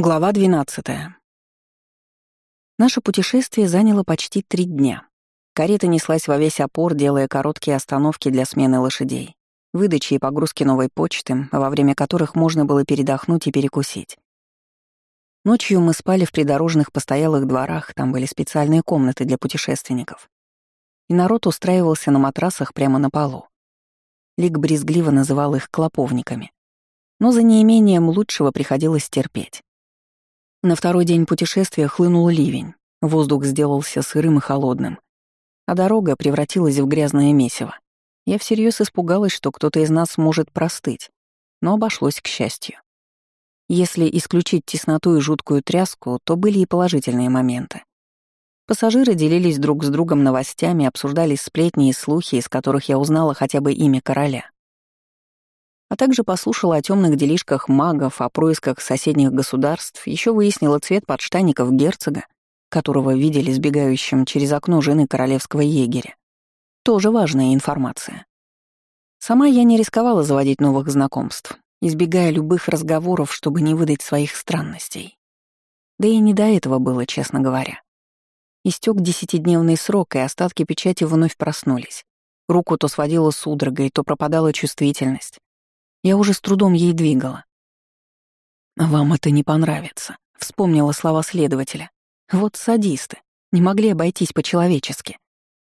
Глава 12. Наше путешествие заняло почти три дня. Карета неслась во весь опор, делая короткие остановки для смены лошадей, выдачи и погрузки новой почты, во время которых можно было передохнуть и перекусить. Ночью мы спали в придорожных постоялых дворах, там были специальные комнаты для путешественников. И народ устраивался на матрасах прямо на полу. Лик брезгливо называл их клоповниками. Но за неимением лучшего приходилось терпеть. На второй день путешествия хлынул ливень, воздух сделался сырым и холодным, а дорога превратилась в грязное месиво. Я всерьез испугалась, что кто-то из нас может простыть, но обошлось к счастью. Если исключить тесноту и жуткую тряску, то были и положительные моменты. Пассажиры делились друг с другом новостями, обсуждали сплетни и слухи, из которых я узнала хотя бы имя короля а также послушала о темных делишках магов, о происках соседних государств, еще выяснила цвет подштанников герцога, которого видели сбегающим через окно жены королевского егеря. Тоже важная информация. Сама я не рисковала заводить новых знакомств, избегая любых разговоров, чтобы не выдать своих странностей. Да и не до этого было, честно говоря. Истек десятидневный срок, и остатки печати вновь проснулись. Руку то сводила судорогой, то пропадала чувствительность. Я уже с трудом ей двигала. «Вам это не понравится», — вспомнила слова следователя. «Вот садисты. Не могли обойтись по-человечески.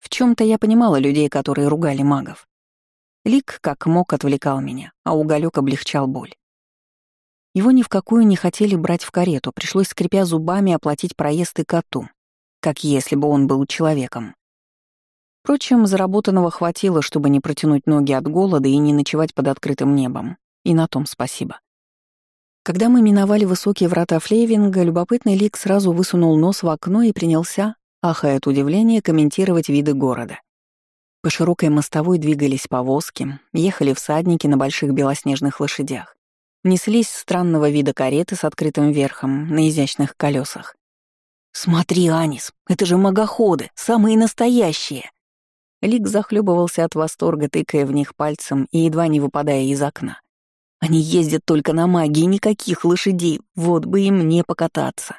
В чем то я понимала людей, которые ругали магов. Лик как мог отвлекал меня, а уголек облегчал боль. Его ни в какую не хотели брать в карету, пришлось, скрипя зубами, оплатить проезд и коту, как если бы он был человеком. Впрочем, заработанного хватило, чтобы не протянуть ноги от голода и не ночевать под открытым небом. И на том спасибо. Когда мы миновали высокие врата Флейвинга, любопытный Лик сразу высунул нос в окно и принялся, ахая от удивления, комментировать виды города. По широкой мостовой двигались повозки, ехали всадники на больших белоснежных лошадях. Неслись странного вида кареты с открытым верхом на изящных колесах. «Смотри, Анис, это же магоходы, самые настоящие!» Лик захлебывался от восторга, тыкая в них пальцем и едва не выпадая из окна. «Они ездят только на магии, никаких лошадей, вот бы и мне покататься».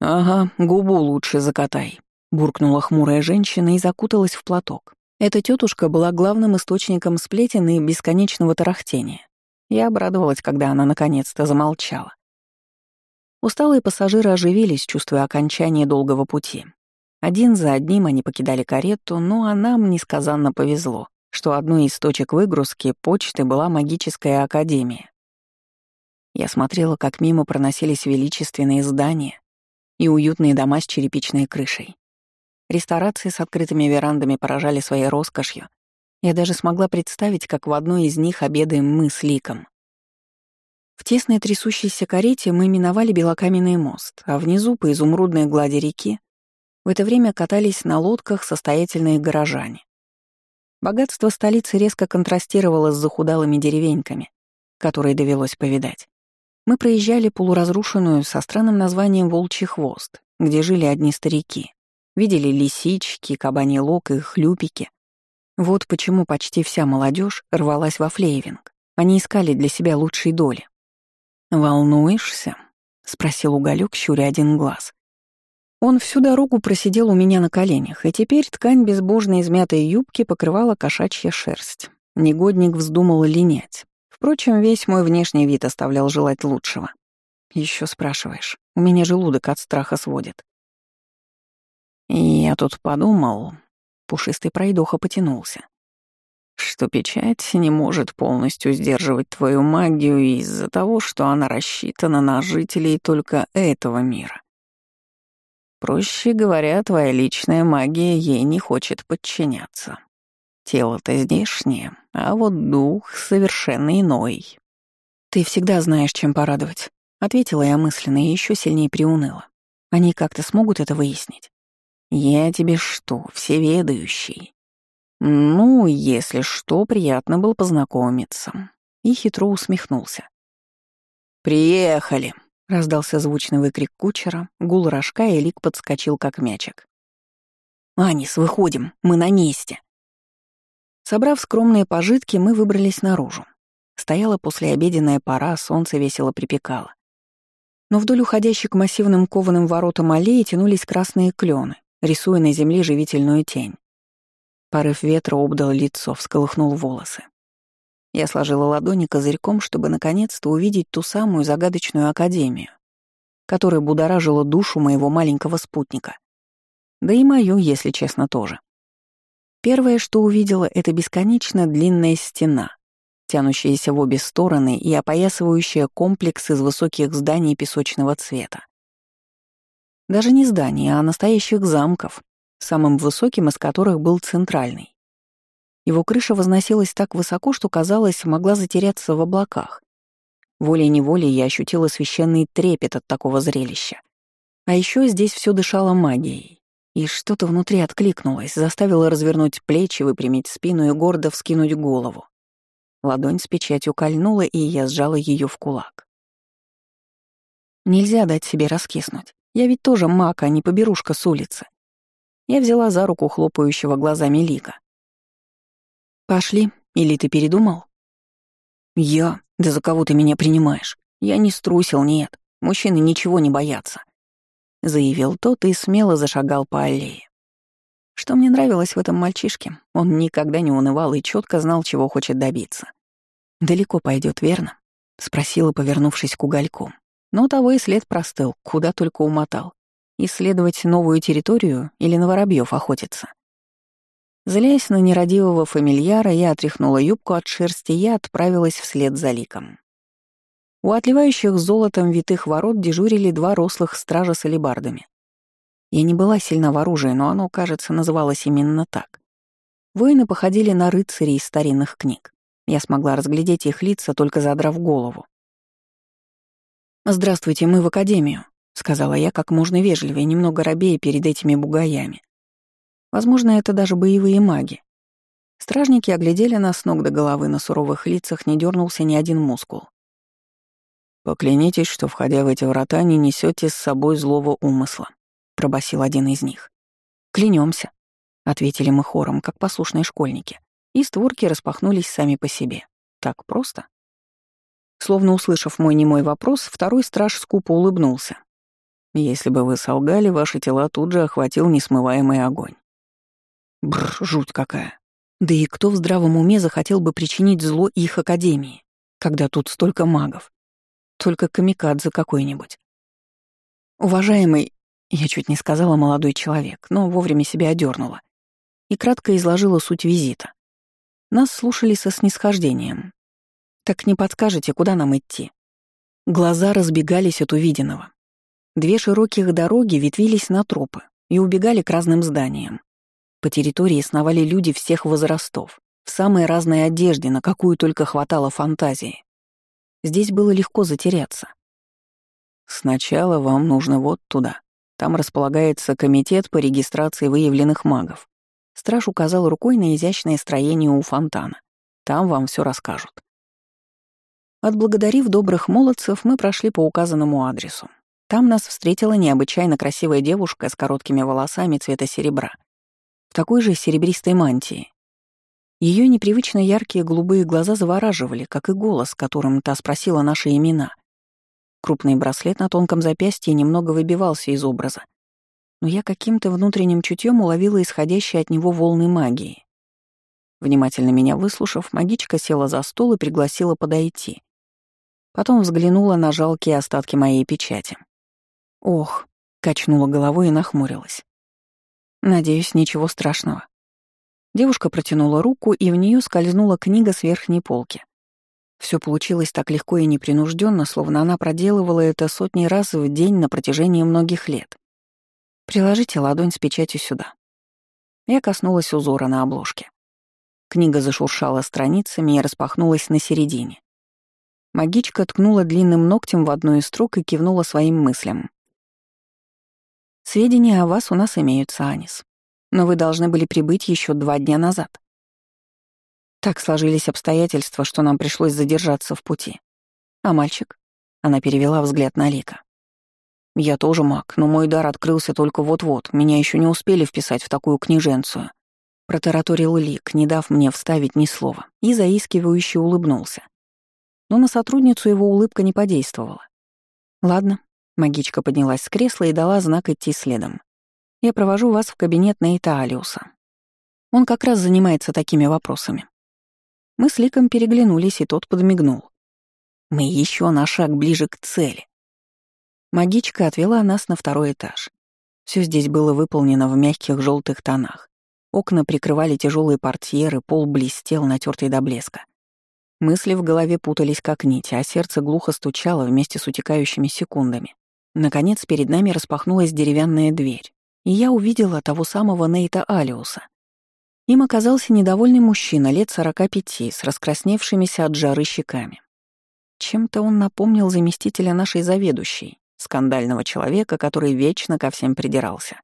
«Ага, губу лучше закатай», — буркнула хмурая женщина и закуталась в платок. Эта тетушка была главным источником сплетен и бесконечного тарахтения. Я обрадовалась, когда она наконец-то замолчала. Усталые пассажиры оживились, чувствуя окончание долгого пути. Один за одним они покидали карету, но а нам несказанно повезло, что одной из точек выгрузки почты была магическая академия. Я смотрела, как мимо проносились величественные здания и уютные дома с черепичной крышей. Ресторации с открытыми верандами поражали своей роскошью. Я даже смогла представить, как в одной из них обедаем мы с Ликом. В тесной трясущейся карете мы миновали белокаменный мост, а внизу, по изумрудной глади реки, в это время катались на лодках состоятельные горожане. Богатство столицы резко контрастировало с захудалыми деревеньками, которые довелось повидать. Мы проезжали полуразрушенную со странным названием «Волчий хвост», где жили одни старики. Видели лисички, кабаний лог и хлюпики. Вот почему почти вся молодежь рвалась во флейвинг. Они искали для себя лучшей доли. «Волнуешься?» — спросил уголек, щуря один глаз. Он всю дорогу просидел у меня на коленях, и теперь ткань безбожно измятой юбки покрывала кошачья шерсть. Негодник вздумал линять. Впрочем, весь мой внешний вид оставлял желать лучшего. Еще спрашиваешь, у меня желудок от страха сводит. И я тут подумал, пушистый пройдоха потянулся, что печать не может полностью сдерживать твою магию из-за того, что она рассчитана на жителей только этого мира. Проще говоря, твоя личная магия ей не хочет подчиняться. Тело-то здешнее, а вот дух совершенно иной. «Ты всегда знаешь, чем порадовать», — ответила я мысленно и еще сильнее приуныла. «Они как-то смогут это выяснить?» «Я тебе что, всеведающий?» «Ну, если что, приятно было познакомиться». И хитро усмехнулся. «Приехали!» Раздался звучный выкрик кучера, гул рожка, и Лик подскочил, как мячик. «Анис, выходим, мы на месте!» Собрав скромные пожитки, мы выбрались наружу. Стояла послеобеденная пора, солнце весело припекало. Но вдоль уходящей к массивным кованым воротам аллеи тянулись красные клены, рисуя на земле живительную тень. Порыв ветра обдал лицо, всколыхнул волосы. Я сложила ладони козырьком, чтобы наконец-то увидеть ту самую загадочную академию, которая будоражила душу моего маленького спутника. Да и мою, если честно, тоже. Первое, что увидела, — это бесконечно длинная стена, тянущаяся в обе стороны и опоясывающая комплекс из высоких зданий песочного цвета. Даже не здания, а настоящих замков, самым высоким из которых был центральный. Его крыша возносилась так высоко, что, казалось, могла затеряться в облаках. Волей-неволей я ощутила священный трепет от такого зрелища. А еще здесь все дышало магией. И что-то внутри откликнулось, заставило развернуть плечи, выпрямить спину и гордо вскинуть голову. Ладонь с печатью кольнула, и я сжала ее в кулак. Нельзя дать себе раскиснуть. Я ведь тоже маг, а не поберушка с улицы. Я взяла за руку хлопающего глазами Лика. «Пошли, или ты передумал?» «Я? Да за кого ты меня принимаешь? Я не струсил, нет. Мужчины ничего не боятся», — заявил тот и смело зашагал по аллее. Что мне нравилось в этом мальчишке, он никогда не унывал и четко знал, чего хочет добиться. «Далеко пойдет, верно?» — спросила, повернувшись к угольку. Но того и след простыл, куда только умотал. Исследовать новую территорию или на воробьев охотиться. Злясь на нерадивого фамильяра, я отряхнула юбку от шерсти и отправилась вслед за ликом. У отливающих золотом витых ворот дежурили два рослых стража с алебардами. Я не была сильна в оружии, но оно, кажется, называлось именно так. Воины походили на рыцарей из старинных книг. Я смогла разглядеть их лица, только задрав голову. «Здравствуйте, мы в академию», — сказала я как можно вежливее, немного робея перед этими бугаями. Возможно, это даже боевые маги. Стражники оглядели нас с ног до головы, на суровых лицах не дернулся ни один мускул. «Поклянитесь, что, входя в эти врата, не несете с собой злого умысла», — пробасил один из них. Клянемся, ответили мы хором, как послушные школьники и створки распахнулись сами по себе. Так просто? Словно услышав мой немой вопрос, второй страж скупо улыбнулся. «Если бы вы солгали, ваши тела тут же охватил несмываемый огонь». Бррр, жуть какая. Да и кто в здравом уме захотел бы причинить зло их академии, когда тут столько магов? Только камикадзе какой-нибудь. Уважаемый, я чуть не сказала молодой человек, но вовремя себя одернула и кратко изложила суть визита. Нас слушали со снисхождением. «Так не подскажете, куда нам идти?» Глаза разбегались от увиденного. Две широких дороги ветвились на тропы и убегали к разным зданиям. По территории сновали люди всех возрастов, в самой разной одежде, на какую только хватало фантазии. Здесь было легко затеряться. Сначала вам нужно вот туда. Там располагается комитет по регистрации выявленных магов. Страж указал рукой на изящное строение у фонтана. Там вам все расскажут. Отблагодарив добрых молодцев, мы прошли по указанному адресу. Там нас встретила необычайно красивая девушка с короткими волосами цвета серебра, такой же серебристой мантии. Ее непривычно яркие голубые глаза завораживали, как и голос, которым та спросила наши имена. Крупный браслет на тонком запястье немного выбивался из образа, но я каким-то внутренним чутьем уловила исходящие от него волны магии. Внимательно меня выслушав, магичка села за стол и пригласила подойти. Потом взглянула на жалкие остатки моей печати. «Ох», — качнула головой и нахмурилась. «Надеюсь, ничего страшного». Девушка протянула руку, и в нее скользнула книга с верхней полки. Все получилось так легко и непринужденно, словно она проделывала это сотни раз в день на протяжении многих лет. Приложите ладонь с печатью сюда. Я коснулась узора на обложке. Книга зашуршала страницами и распахнулась на середине. Магичка ткнула длинным ногтем в одну из строк и кивнула своим мыслям. «Сведения о вас у нас имеются, Анис. Но вы должны были прибыть еще два дня назад. Так сложились обстоятельства, что нам пришлось задержаться в пути. А мальчик?» Она перевела взгляд на Лика. Я тоже маг, но мой дар открылся только вот-вот, меня еще не успели вписать в такую книженцию. Протараторил Лик, не дав мне вставить ни слова, и заискивающе улыбнулся. Но на сотрудницу его улыбка не подействовала. Ладно, Магичка поднялась с кресла и дала знак идти следом. «Я провожу вас в кабинет Нейта Алиуса. Он как раз занимается такими вопросами». Мы с Ликом переглянулись, и тот подмигнул. «Мы еще на шаг ближе к цели». Магичка отвела нас на второй этаж. Все здесь было выполнено в мягких желтых тонах. Окна прикрывали тяжелые портьеры, пол блестел, натертый до блеска. Мысли в голове путались как нить, а сердце глухо стучало вместе с утекающими секундами. Наконец перед нами распахнулась деревянная дверь, и я увидела того самого Нейта Алиуса. Им оказался недовольный мужчина лет сорока пяти с раскрасневшимися от жары щеками. Чем-то он напомнил заместителя нашей заведующей, скандального человека, который вечно ко всем придирался.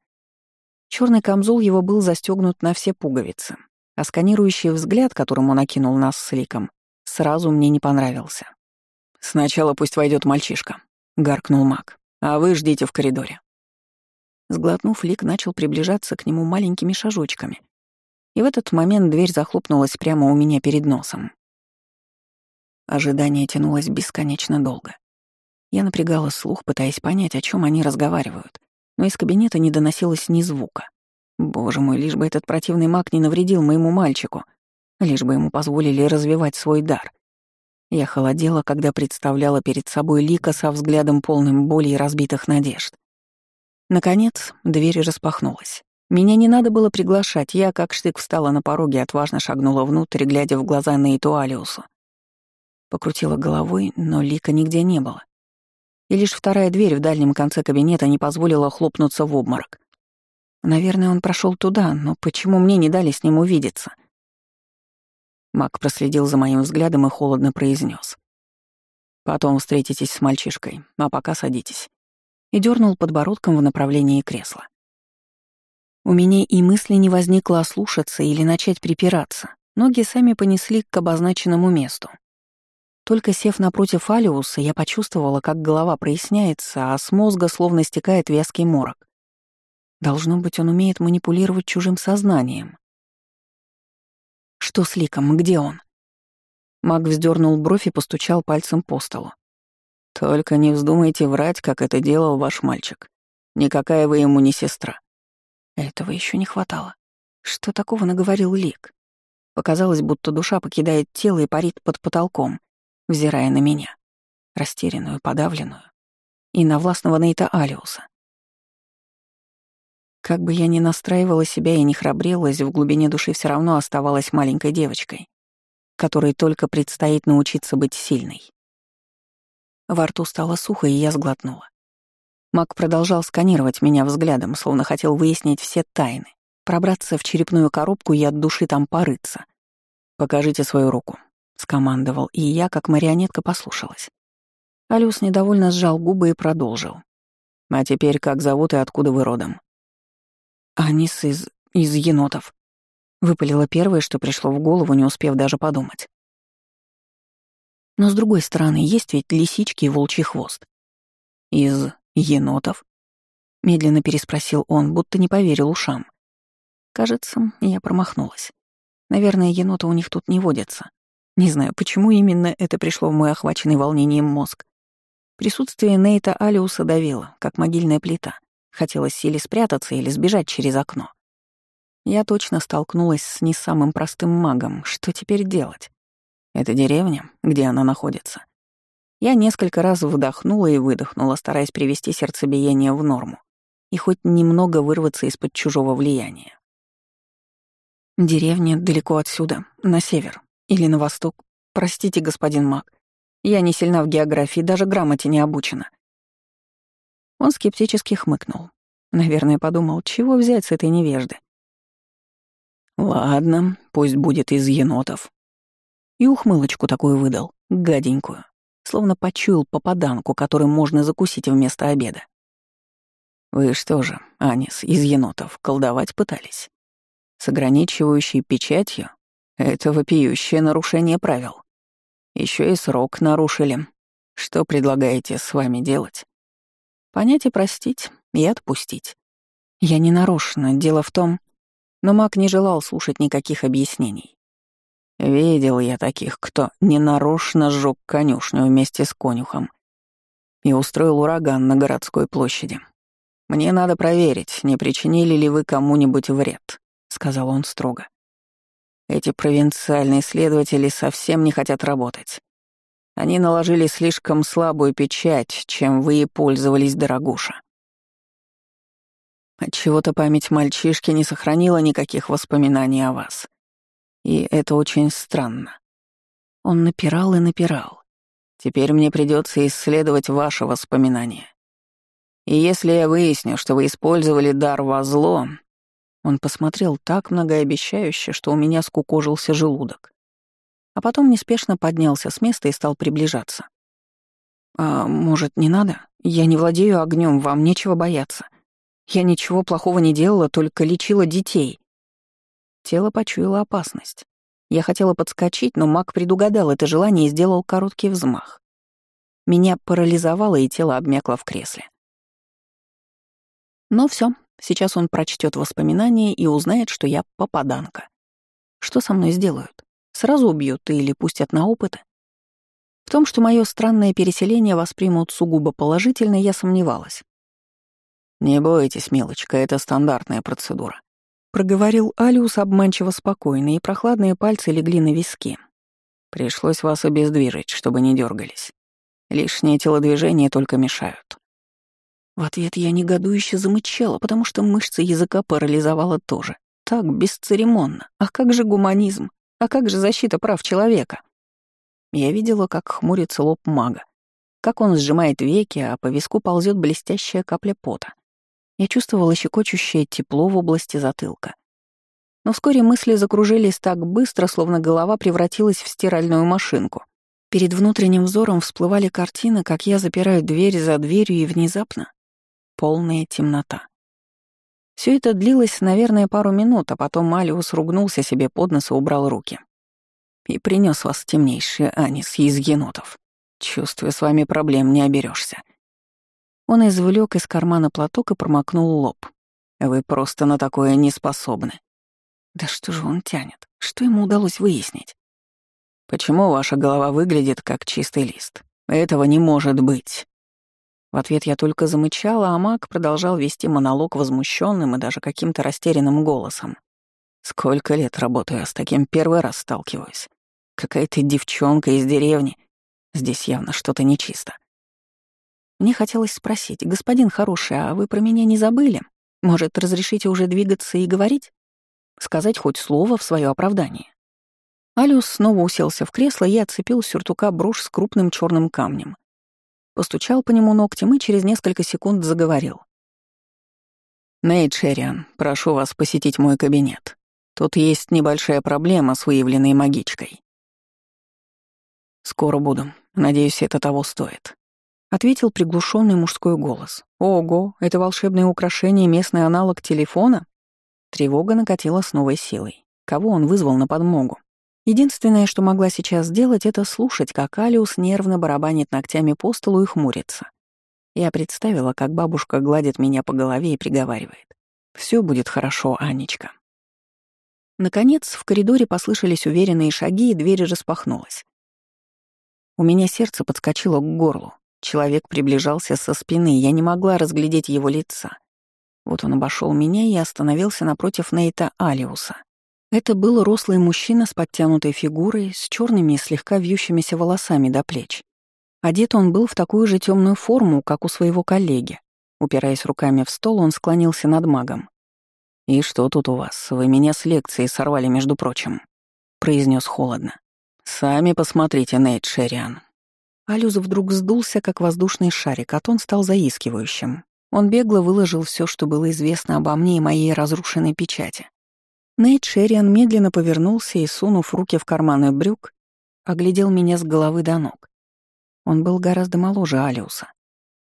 Черный камзол его был застегнут на все пуговицы, а сканирующий взгляд, которым он окинул нас с Ликом, сразу мне не понравился. «Сначала пусть войдет мальчишка», — гаркнул маг. А вы ждите в коридоре». Сглотнув, Лик начал приближаться к нему маленькими шажочками. И в этот момент дверь захлопнулась прямо у меня перед носом. Ожидание тянулось бесконечно долго. Я напрягала слух, пытаясь понять, о чем они разговаривают, но из кабинета не доносилось ни звука. Боже мой, лишь бы этот противный маг не навредил моему мальчику, лишь бы ему позволили развивать свой дар. Я холодела, когда представляла перед собой Лика со взглядом полным боли и разбитых надежд. Наконец, дверь распахнулась. Меня не надо было приглашать, я как штык встала на пороге и отважно шагнула внутрь, глядя в глаза на Алиусу. Покрутила головой, но Лика нигде не было. И лишь вторая дверь в дальнем конце кабинета не позволила хлопнуться в обморок. Наверное, он прошел туда, но почему мне не дали с ним увидеться? Мак проследил за моим взглядом и холодно произнес: «Потом встретитесь с мальчишкой, а пока садитесь». И дернул подбородком в направлении кресла. У меня и мысли не возникло ослушаться или начать припираться. Ноги сами понесли к обозначенному месту. Только сев напротив Алиуса, я почувствовала, как голова проясняется, а с мозга словно стекает вязкий морок. Должно быть, он умеет манипулировать чужим сознанием. Что с Ликом? Где он? Маг вздернул бровь и постучал пальцем по столу. «Только не вздумайте врать, как это делал ваш мальчик. Никакая вы ему не сестра». Этого еще не хватало. Что такого наговорил Лик? Показалось, будто душа покидает тело и парит под потолком, взирая на меня, растерянную, подавленную, и на властного Нейта Алиуса. Как бы я ни настраивала себя и не храбрилась, в глубине души все равно оставалась маленькой девочкой, которой только предстоит научиться быть сильной. Во рту стало сухо, и я сглотнула. Мак продолжал сканировать меня взглядом, словно хотел выяснить все тайны, пробраться в черепную коробку и от души там порыться. «Покажите свою руку», — скомандовал, и я, как марионетка, послушалась. Алюс недовольно сжал губы и продолжил. «А теперь как зовут и откуда вы родом?» «Анис из... из енотов», — выпалило первое, что пришло в голову, не успев даже подумать. Но с другой стороны, есть ведь лисички и волчий хвост. «Из енотов?» — медленно переспросил он, будто не поверил ушам. Кажется, я промахнулась. Наверное, еноты у них тут не водятся. Не знаю, почему именно это пришло в мой охваченный волнением мозг. Присутствие Нейта Алиуса давило, как могильная плита. Хотелось или спрятаться, или сбежать через окно. Я точно столкнулась с не самым простым магом. Что теперь делать? Это деревня, где она находится. Я несколько раз вдохнула и выдохнула, стараясь привести сердцебиение в норму и хоть немного вырваться из-под чужого влияния. Деревня далеко отсюда, на север или на восток. Простите, господин маг, я не сильна в географии, даже грамоте не обучена. Он скептически хмыкнул. Наверное, подумал, чего взять с этой невежды. «Ладно, пусть будет из енотов». И ухмылочку такую выдал, гаденькую, словно почуял попаданку, которую можно закусить вместо обеда. «Вы что же, Анис, из енотов, колдовать пытались? С ограничивающей печатью? Это вопиющее нарушение правил. Еще и срок нарушили. Что предлагаете с вами делать?» Понять и простить, и отпустить. Я не нарочно, дело в том... Но маг не желал слушать никаких объяснений. Видел я таких, кто ненарочно сжег конюшню вместе с конюхом. и устроил ураган на городской площади. Мне надо проверить, не причинили ли вы кому-нибудь вред», — сказал он строго. «Эти провинциальные следователи совсем не хотят работать. Они наложили слишком слабую печать, чем вы и пользовались, дорогуша. Отчего-то память мальчишки не сохранила никаких воспоминаний о вас. И это очень странно. Он напирал и напирал. Теперь мне придется исследовать ваши воспоминания. И если я выясню, что вы использовали дар во зло, он посмотрел так многообещающе, что у меня скукожился желудок. А потом неспешно поднялся с места и стал приближаться. «А может, не надо? Я не владею огнем, вам нечего бояться. Я ничего плохого не делала, только лечила детей». Тело почуяло опасность. Я хотела подскочить, но маг предугадал это желание и сделал короткий взмах. Меня парализовало, и тело обмякло в кресле. Но все, сейчас он прочтет воспоминания и узнает, что я попаданка. Что со мной сделают? Сразу убьют или пустят на опыты? В том, что мое странное переселение воспримут сугубо положительно, я сомневалась. «Не бойтесь, милочка, это стандартная процедура», — проговорил Алиус обманчиво спокойно, и прохладные пальцы легли на виски. «Пришлось вас обездвижить, чтобы не дергались. Лишние телодвижения только мешают». В ответ я негодующе замычала, потому что мышцы языка парализовала тоже. Так бесцеремонно. А как же гуманизм? А как же защита прав человека? Я видела, как хмурится лоб мага, как он сжимает веки, а по виску ползет блестящая капля пота. Я чувствовала щекочущее тепло в области затылка. Но вскоре мысли закружились так быстро, словно голова превратилась в стиральную машинку. Перед внутренним взором всплывали картины, как я запираю дверь за дверью, и внезапно — полная темнота. Все это длилось, наверное, пару минут, а потом Малиус ругнулся себе под нос и убрал руки. И принес вас темнейший анис из енотов. Чувствую, с вами проблем не оберешься. Он извлек из кармана платок и промокнул лоб. Вы просто на такое не способны. Да что же он тянет? Что ему удалось выяснить? Почему ваша голова выглядит как чистый лист? Этого не может быть. В ответ я только замычала, а маг продолжал вести монолог возмущенным и даже каким-то растерянным голосом. «Сколько лет работаю я с таким первый раз сталкиваюсь. Какая-то девчонка из деревни. Здесь явно что-то нечисто». Мне хотелось спросить, «Господин хороший, а вы про меня не забыли? Может, разрешите уже двигаться и говорить? Сказать хоть слово в свое оправдание?» Алиус снова уселся в кресло и отцепил с сюртука брошь с крупным черным камнем. Постучал по нему ногтем и через несколько секунд заговорил. «Нейт Шериан, прошу вас посетить мой кабинет. Тут есть небольшая проблема с выявленной магичкой». «Скоро буду. Надеюсь, это того стоит», — ответил приглушенный мужской голос. «Ого, это волшебное украшение местный аналог телефона?» Тревога накатила с новой силой. Кого он вызвал на подмогу? Единственное, что могла сейчас сделать, это слушать, как Алиус нервно барабанит ногтями по столу и хмурится. Я представила, как бабушка гладит меня по голове и приговаривает. «Все будет хорошо, Анечка». Наконец, в коридоре послышались уверенные шаги, и дверь распахнулась. У меня сердце подскочило к горлу. Человек приближался со спины, я не могла разглядеть его лица. Вот он обошел меня и остановился напротив Нейта Алиуса. Это был рослый мужчина с подтянутой фигурой, с черными слегка вьющимися волосами до плеч. Одет он был в такую же темную форму, как у своего коллеги. Упираясь руками в стол, он склонился над магом. «И что тут у вас? Вы меня с лекции сорвали, между прочим», — произнес холодно. «Сами посмотрите, Нейт Шериан». Алюз вдруг сдулся, как воздушный шарик, а тон стал заискивающим. Он бегло выложил все, что было известно обо мне и моей разрушенной печати. Нейт Шерриан медленно повернулся и, сунув руки в карманы брюк, оглядел меня с головы до ног. Он был гораздо моложе Алиуса.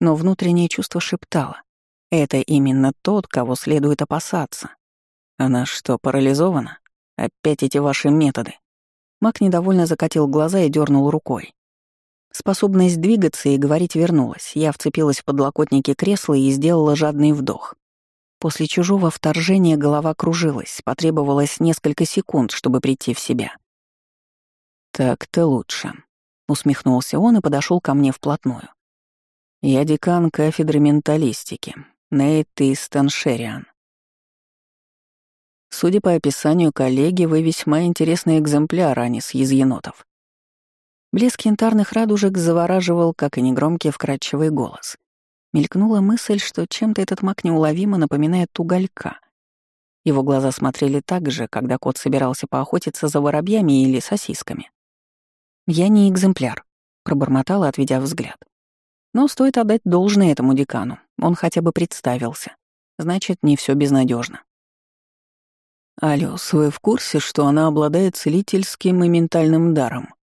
Но внутреннее чувство шептало. Это именно тот, кого следует опасаться. Она что, парализована? Опять эти ваши методы. Мак недовольно закатил глаза и дернул рукой. Способность двигаться и говорить вернулась. Я вцепилась в подлокотники кресла и сделала жадный вдох. После чужого вторжения голова кружилась, потребовалось несколько секунд, чтобы прийти в себя. «Так-то лучше», — усмехнулся он и подошел ко мне вплотную. Я декан кафедры менталистики, Нейт Истеншериан. Судя по описанию коллеги, вы весьма интересный экземпляр, Анис из енотов. Блеск янтарных радужек завораживал, как и негромкий вкрадчивый голос. Мелькнула мысль, что чем-то этот маг неуловимо напоминает уголька. Его глаза смотрели так же, когда кот собирался поохотиться за воробьями или сосисками. «Я не экземпляр», — пробормотала, отведя взгляд. «Но стоит отдать должное этому декану. Он хотя бы представился. Значит, не все безнадежно. «Алёс, вы в курсе, что она обладает целительским и ментальным даром?»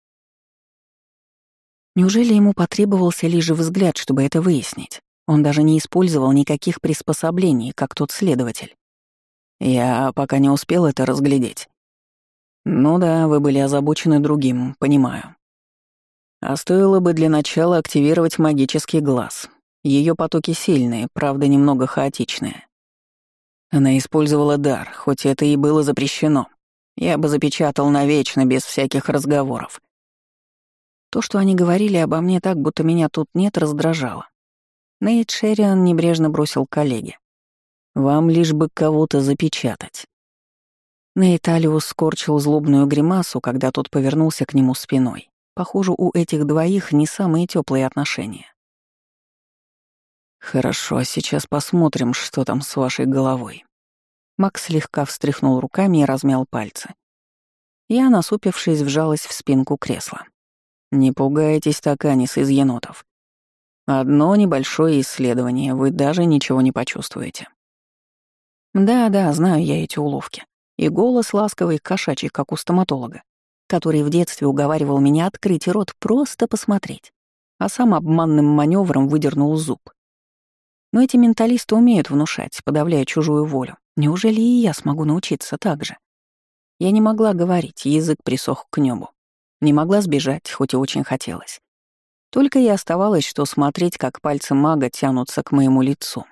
Неужели ему потребовался лишь взгляд, чтобы это выяснить? Он даже не использовал никаких приспособлений, как тот следователь. Я пока не успел это разглядеть. Ну да, вы были озабочены другим, понимаю. А стоило бы для начала активировать магический глаз. Ее потоки сильные, правда, немного хаотичные. Она использовала дар, хоть это и было запрещено. Я бы запечатал навечно, без всяких разговоров. То, что они говорили обо мне так, будто меня тут нет, раздражало. Нейт Шерриан небрежно бросил коллеге. «Вам лишь бы кого-то запечатать». Нейт Алиус скорчил злобную гримасу, когда тот повернулся к нему спиной. Похоже, у этих двоих не самые теплые отношения. «Хорошо, а сейчас посмотрим, что там с вашей головой». Макс слегка встряхнул руками и размял пальцы. Я, насупившись, вжалась в спинку кресла. «Не пугайтесь так, Анис, из енотов. Одно небольшое исследование, вы даже ничего не почувствуете. Да-да, знаю я эти уловки. И голос ласковый, кошачий, как у стоматолога, который в детстве уговаривал меня открыть рот, просто посмотреть, а сам обманным маневром выдернул зуб. Но эти менталисты умеют внушать, подавляя чужую волю. Неужели и я смогу научиться так же? Я не могла говорить, язык присох к небу. Не могла сбежать, хоть и очень хотелось. Только и оставалось, что смотреть, как пальцы мага тянутся к моему лицу.